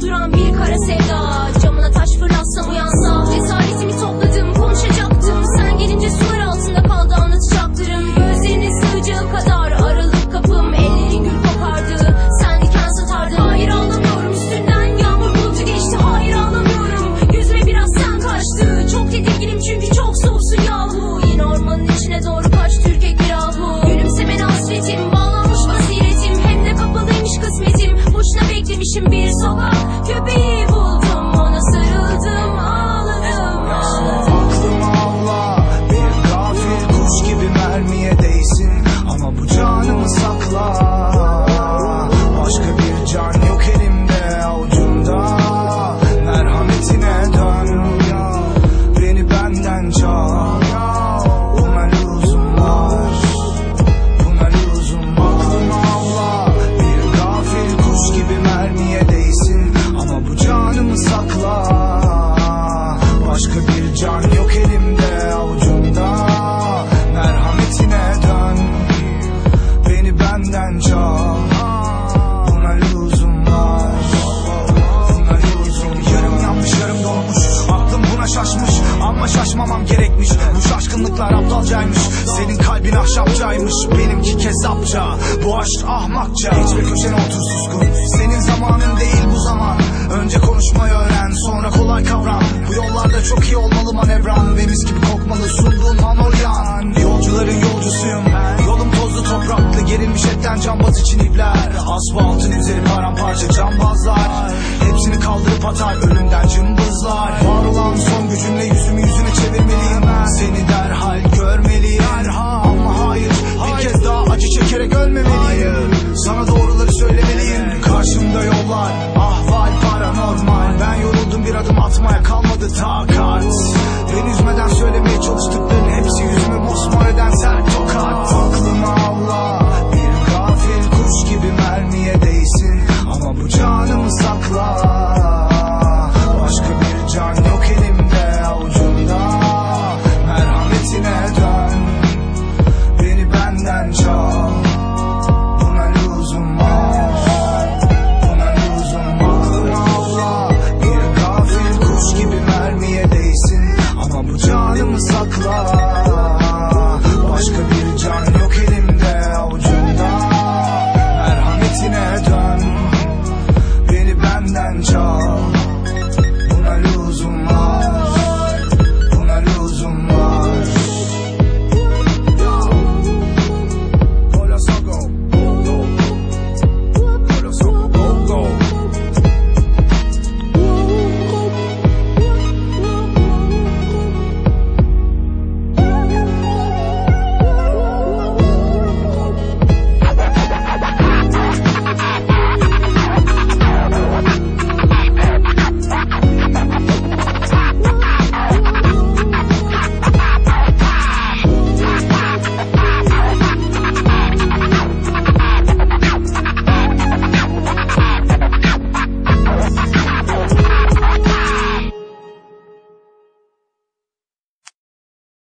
دوران بیر کار صدا. Yanlış benimki kesapça Bu aşk ahmakça ve köşene otur suskun Senin zamanın değil bu zaman Önce konuşmayı öğren sonra kolay kavram. Bu yollarda çok iyi olmalı manevran Ve mis gibi kokmalı sunduğun manolyan. Yolcuların yolcusuyum Yolum tozlu topraklı gerilmiş etten cambaz için ipler. Asfaltın üzeri paramparça cambazlar Hepsini kaldırıp atar önümden Sana doğruları söylemeliyim. Karşımda yollar ahval paranormal Ben yoruldum bir adım atmaya kalmadı takat